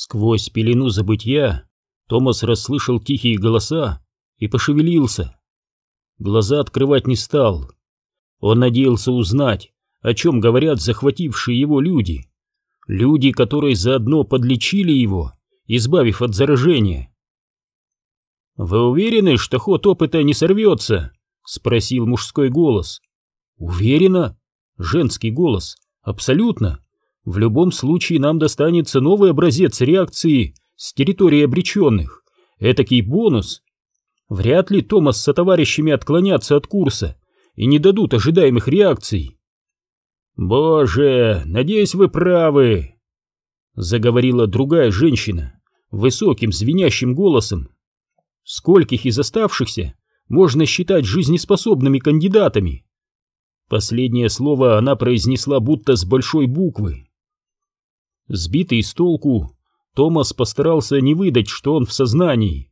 Сквозь пелену забытья Томас расслышал тихие голоса и пошевелился. Глаза открывать не стал. Он надеялся узнать, о чем говорят захватившие его люди. Люди, которые заодно подлечили его, избавив от заражения. «Вы уверены, что ход опыта не сорвется?» — спросил мужской голос. «Уверена?» — женский голос. «Абсолютно. В любом случае нам достанется новый образец реакции с территории обреченных. Этакий бонус. Вряд ли Томас со товарищами отклонятся от курса и не дадут ожидаемых реакций. «Боже, надеюсь, вы правы!» Заговорила другая женщина высоким звенящим голосом. «Скольких из оставшихся можно считать жизнеспособными кандидатами?» Последнее слово она произнесла будто с большой буквы. Сбитый с толку, Томас постарался не выдать, что он в сознании.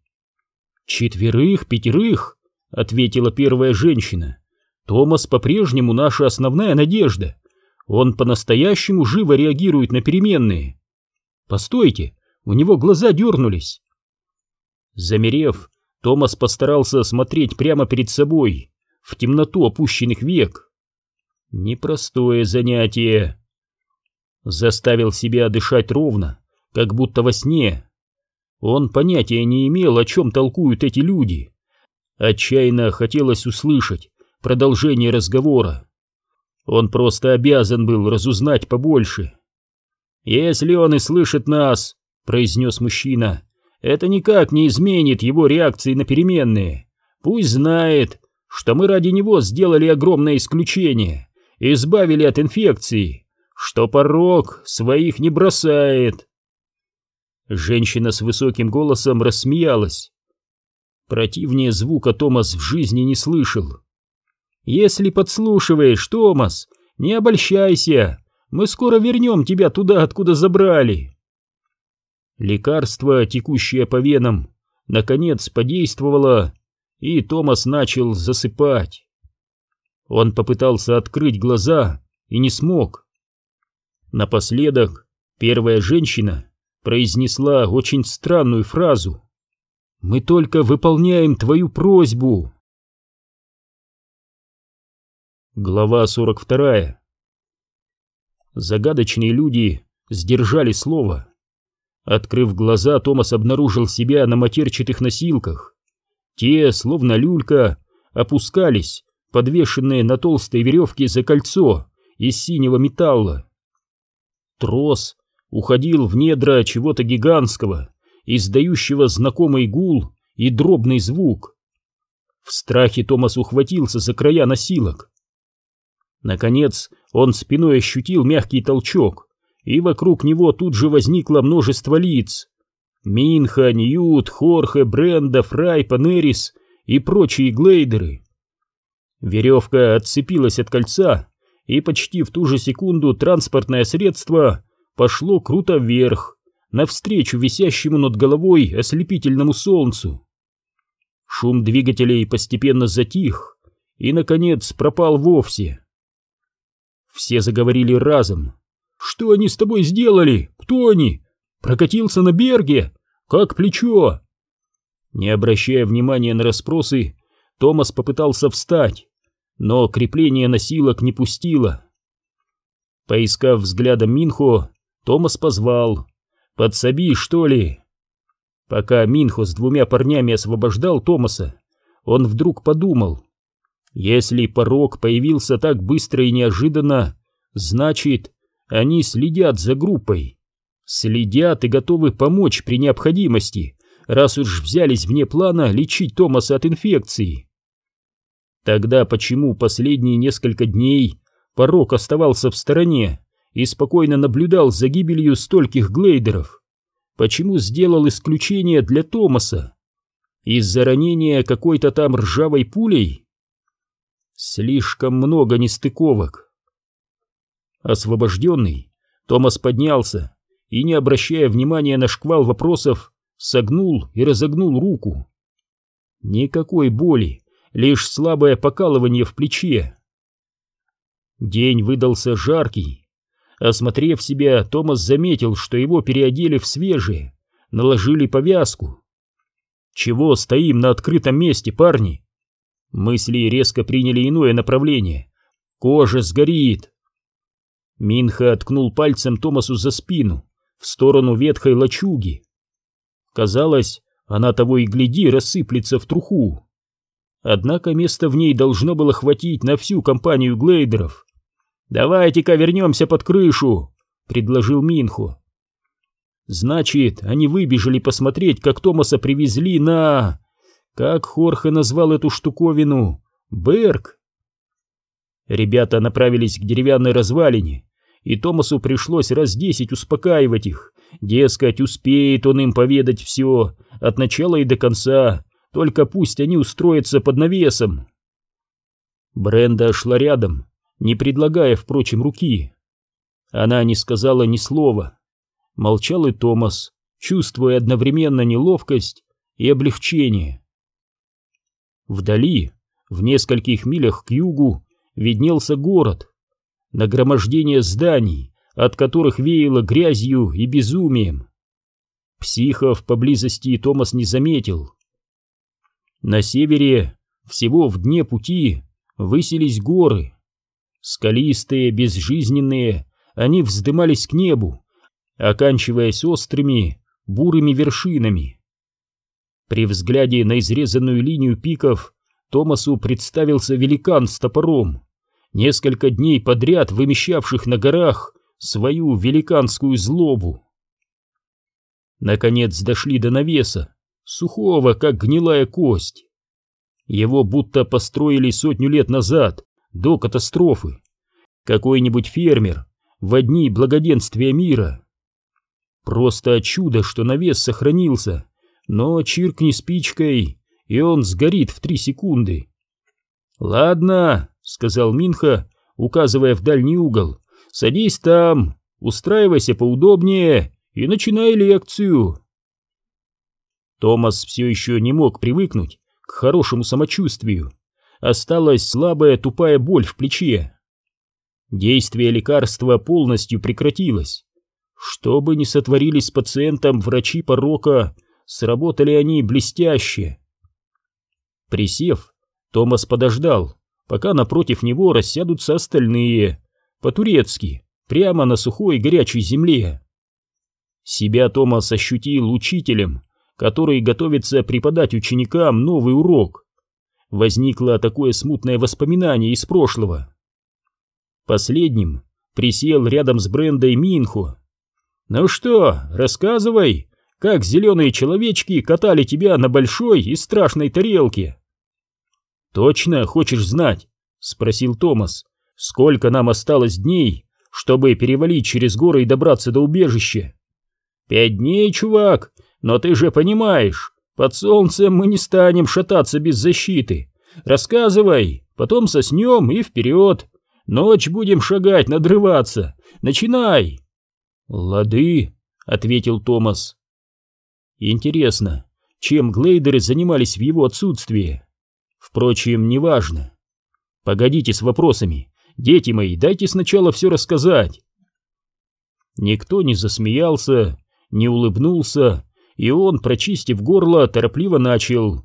«Четверых, пятерых», — ответила первая женщина. «Томас по-прежнему наша основная надежда. Он по-настоящему живо реагирует на переменные. Постойте, у него глаза дернулись». Замерев, Томас постарался смотреть прямо перед собой, в темноту опущенных век. Непростое занятие заставил себя дышать ровно, как будто во сне. Он понятия не имел, о чем толкуют эти люди. Отчаянно хотелось услышать продолжение разговора. Он просто обязан был разузнать побольше. «Если он и слышит нас», — произнес мужчина, — «это никак не изменит его реакции на переменные. Пусть знает, что мы ради него сделали огромное исключение, избавили от инфекции» что порог своих не бросает. Женщина с высоким голосом рассмеялась. Противнее звука Томас в жизни не слышал. «Если подслушиваешь, Томас, не обольщайся, мы скоро вернем тебя туда, откуда забрали». Лекарство, текущее по венам, наконец подействовало, и Томас начал засыпать. Он попытался открыть глаза и не смог. Напоследок, первая женщина произнесла очень странную фразу. «Мы только выполняем твою просьбу». Глава 42 Загадочные люди сдержали слово. Открыв глаза, Томас обнаружил себя на матерчатых носилках. Те, словно люлька, опускались, подвешенные на толстой веревке за кольцо из синего металла. Трос уходил в недра чего-то гигантского, издающего знакомый гул и дробный звук. В страхе Томас ухватился за края носилок. Наконец он спиной ощутил мягкий толчок, и вокруг него тут же возникло множество лиц. Минха, Ньют, Хорхе, Бренда, Фрай, Панерис и прочие глейдеры. Веревка отцепилась от кольца, и почти в ту же секунду транспортное средство пошло круто вверх, навстречу висящему над головой ослепительному солнцу. Шум двигателей постепенно затих и, наконец, пропал вовсе. Все заговорили разом. «Что они с тобой сделали? Кто они? Прокатился на берге? Как плечо?» Не обращая внимания на расспросы, Томас попытался встать, но крепление носилок не пустило. Поискав взглядом Минхо, Томас позвал «Подсоби, что ли?» Пока Минхо с двумя парнями освобождал Томаса, он вдруг подумал, если порог появился так быстро и неожиданно, значит, они следят за группой. Следят и готовы помочь при необходимости, раз уж взялись вне плана лечить Томаса от инфекции. Тогда почему последние несколько дней порог оставался в стороне и спокойно наблюдал за гибелью стольких глейдеров? Почему сделал исключение для Томаса? Из-за ранения какой-то там ржавой пулей? Слишком много нестыковок. Освобожденный, Томас поднялся и, не обращая внимания на шквал вопросов, согнул и разогнул руку. Никакой боли, лишь слабое покалывание в плече. День выдался жаркий. Осмотрев себя, Томас заметил, что его переодели в свежие, наложили повязку. «Чего стоим на открытом месте, парни?» Мысли резко приняли иное направление. «Кожа сгорит!» Минха откнул пальцем Томасу за спину, в сторону ветхой лачуги. Казалось, она того и гляди рассыплется в труху. Однако места в ней должно было хватить на всю компанию глейдеров. «Давайте-ка вернемся под крышу», — предложил Минху. Значит, они выбежали посмотреть, как Томаса привезли на... Как Хорхе назвал эту штуковину? Берг? Ребята направились к деревянной развалине, и Томасу пришлось раз десять успокаивать их. Дескать, успеет он им поведать все, от начала и до конца, только пусть они устроятся под навесом. Бренда шла рядом, не предлагая, впрочем, руки. Она не сказала ни слова. Молчал и Томас, чувствуя одновременно неловкость и облегчение. Вдали, в нескольких милях к югу, виднелся город. Нагромождение зданий, от которых веяло грязью и безумием. Психов поблизости Томас не заметил. На севере, всего в дне пути, высились горы. Скалистые, безжизненные, они вздымались к небу, оканчиваясь острыми, бурыми вершинами. При взгляде на изрезанную линию пиков Томасу представился великан с топором, несколько дней подряд вымещавших на горах свою великанскую злобу. Наконец дошли до навеса, сухого, как гнилая кость. Его будто построили сотню лет назад, до катастрофы. Какой-нибудь фермер в дни благоденствия мира. Просто чудо, что навес сохранился, но чиркни спичкой, и он сгорит в три секунды. «Ладно», — сказал Минха, указывая в дальний угол, — «садись там, устраивайся поудобнее и начинай лекцию». Томас все еще не мог привыкнуть к хорошему самочувствию осталась слабая тупая боль в плече. Действие лекарства полностью прекратилось. Что бы ни сотворили с пациентом врачи порока, сработали они блестяще. Присев, Томас подождал, пока напротив него рассядутся остальные, по-турецки, прямо на сухой горячей земле. Себя Томас ощутил учителем, который готовится преподать ученикам новый урок возникло такое смутное воспоминание из прошлого. Последним присел рядом с Брендой Минху. «Ну что, рассказывай, как зеленые человечки катали тебя на большой и страшной тарелке?» «Точно хочешь знать?» — спросил Томас. «Сколько нам осталось дней, чтобы перевалить через горы и добраться до убежища?» «Пять дней, чувак, но ты же понимаешь, под солнцем мы не станем шататься без защиты. Рассказывай, потом соснем и вперед. Ночь будем шагать, надрываться. Начинай!» «Лады», — ответил Томас. «Интересно, чем глейдеры занимались в его отсутствии? Впрочем, неважно. Погодите с вопросами. Дети мои, дайте сначала все рассказать». Никто не засмеялся, не улыбнулся, и он, прочистив горло, торопливо начал.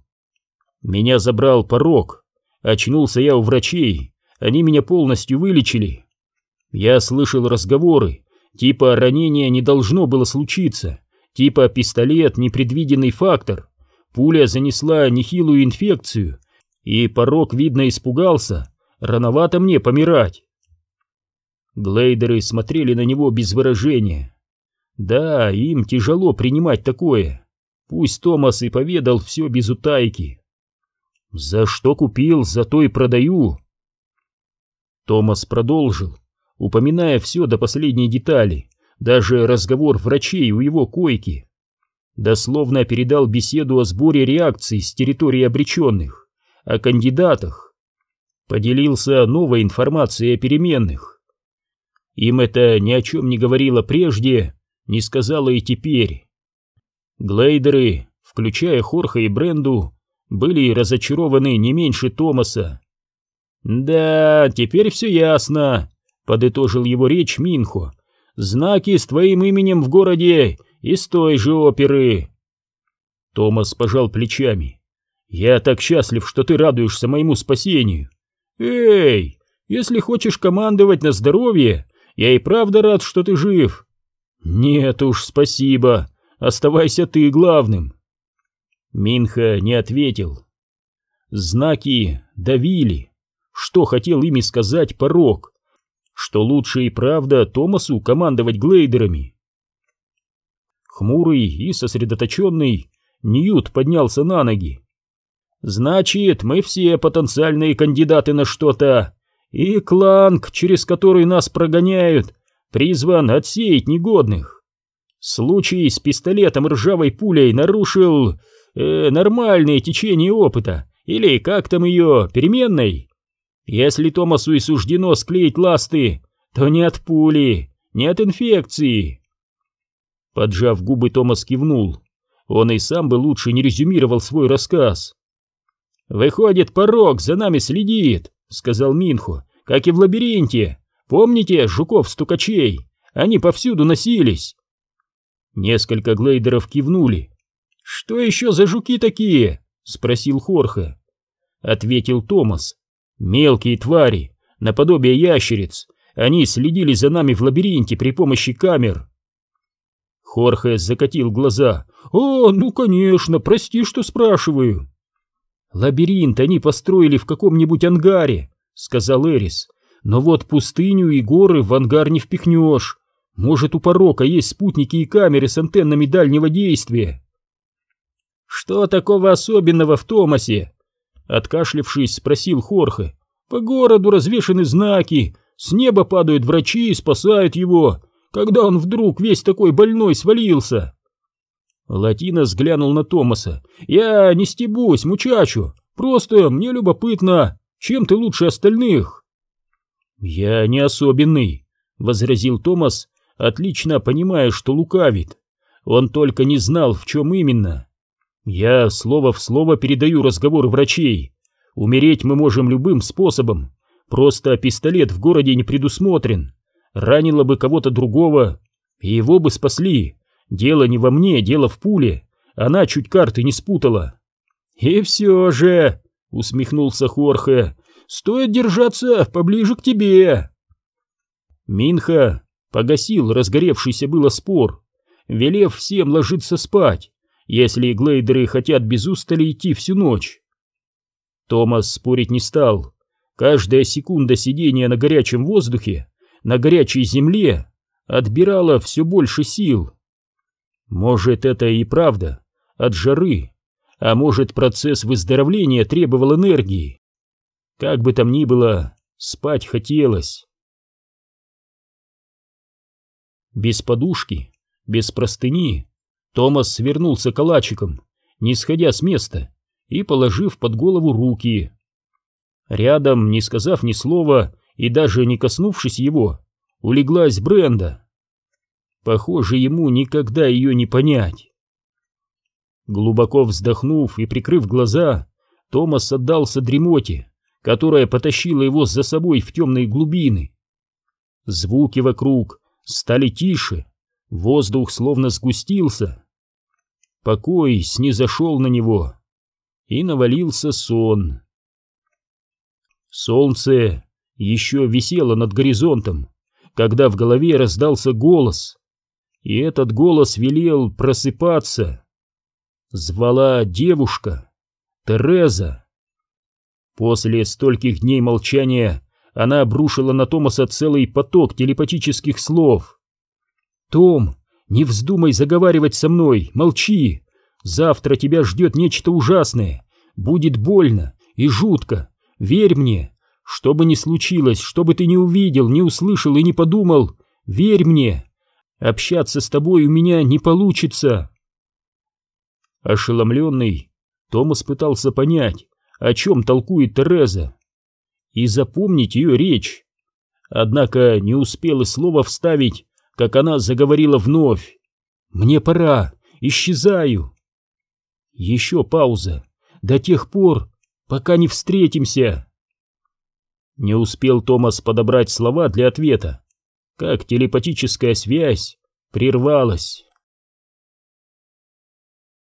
«Меня забрал порог. Очнулся я у врачей, они меня полностью вылечили. Я слышал разговоры, типа ранения не должно было случиться, типа пистолет — непредвиденный фактор, пуля занесла нехилую инфекцию, и порог, видно, испугался, рановато мне помирать». Глейдеры смотрели на него без выражения. Да, им тяжело принимать такое. Пусть Томас и поведал все без утайки. За что купил, за то и продаю. Томас продолжил, упоминая все до последней детали, даже разговор врачей у его койки. Дословно передал беседу о сборе реакций с территории обреченных, о кандидатах. Поделился новой информацией о переменных. Им это ни о чем не говорило прежде, не сказала и теперь. Глейдеры, включая Хорха и Бренду, были разочарованы не меньше Томаса. «Да, теперь все ясно», — подытожил его речь Минхо, Знаки с твоим именем в городе из той же оперы. Томас пожал плечами. Я так счастлив, что ты радуешься моему спасению. Эй, если хочешь командовать на здоровье, я и правда рад, что ты жив. Нет уж, спасибо. Оставайся ты главным. Минха не ответил. Знаки давили. Что хотел ими сказать порог? Что лучше и правда Томасу командовать глейдерами? Хмурый и сосредоточенный, Ньют поднялся на ноги. «Значит, мы все потенциальные кандидаты на что-то, и кланг, через который нас прогоняют, призван отсеять негодных. Случай с пистолетом ржавой пулей нарушил э, нормальное течение опыта, или как там ее, переменной. Если Томасу и суждено склеить ласты, то не от пули, не от инфекции. Поджав губы, Томас кивнул. Он и сам бы лучше не резюмировал свой рассказ. «Выходит, порог за нами следит», — сказал Минху, — «как и в лабиринте. Помните жуков-стукачей? Они повсюду носились». Несколько глейдеров кивнули. «Что еще за жуки такие?» — спросил Хорхе. Ответил Томас. «Мелкие твари, наподобие ящериц. Они следили за нами в лабиринте при помощи камер». Хорхе закатил глаза. «О, ну конечно, прости, что спрашиваю». «Лабиринт они построили в каком-нибудь ангаре», — сказал Эрис. «Но вот пустыню и горы в ангар не впихнешь. Может, у порока есть спутники и камеры с антеннами дальнего действия». «Что такого особенного в Томасе?» Откашлившись, спросил Хорхе. «По городу развешаны знаки, с неба падают врачи и спасают его, когда он вдруг весь такой больной свалился». Латина взглянул на Томаса. «Я не стебусь, мучачу. Просто мне любопытно, чем ты лучше остальных?» «Я не особенный», — возразил Томас, отлично понимая, что лукавит. Он только не знал, в чем именно. «Я слово в слово передаю разговор врачей. Умереть мы можем любым способом. Просто пистолет в городе не предусмотрен. Ранило бы кого-то другого, и его бы спасли. Дело не во мне, дело в пуле. Она чуть карты не спутала. И все же, усмехнулся Хорхе, стоит держаться поближе к тебе. Минха погасил разгоревшийся было спор, велев всем ложиться спать, если глейдеры хотят без устали идти всю ночь. Томас спорить не стал. Каждая секунда сидения на горячем воздухе, на горячей земле, отбирала все больше сил. Может, это и правда, от жары, а может, процесс выздоровления требовал энергии. Как бы там ни было, спать хотелось. Без подушки, без простыни, Томас свернулся калачиком, не сходя с места и положив под голову руки. Рядом, не сказав ни слова и даже не коснувшись его, улеглась Бренда. Похоже, ему никогда ее не понять. Глубоко вздохнув и прикрыв глаза, Томас отдался дремоте, которая потащила его за собой в темные глубины. Звуки вокруг стали тише, воздух словно сгустился. Покой снизошел на него, и навалился сон. Солнце еще висело над горизонтом, когда в голове раздался голос и этот голос велел просыпаться. Звала девушка, Тереза. После стольких дней молчания она обрушила на Томаса целый поток телепатических слов. «Том, не вздумай заговаривать со мной, молчи. Завтра тебя ждет нечто ужасное. Будет больно и жутко. Верь мне. Что бы ни случилось, что бы ты не увидел, не услышал и не подумал, верь мне. Общаться с тобой у меня не получится. Ошеломленный, Томас пытался понять, о чем толкует Тереза, и запомнить ее речь. Однако не успел и слова вставить, как она заговорила вновь. «Мне пора, исчезаю». Еще пауза, до тех пор, пока не встретимся. Не успел Томас подобрать слова для ответа, как телепатическая связь прервалась.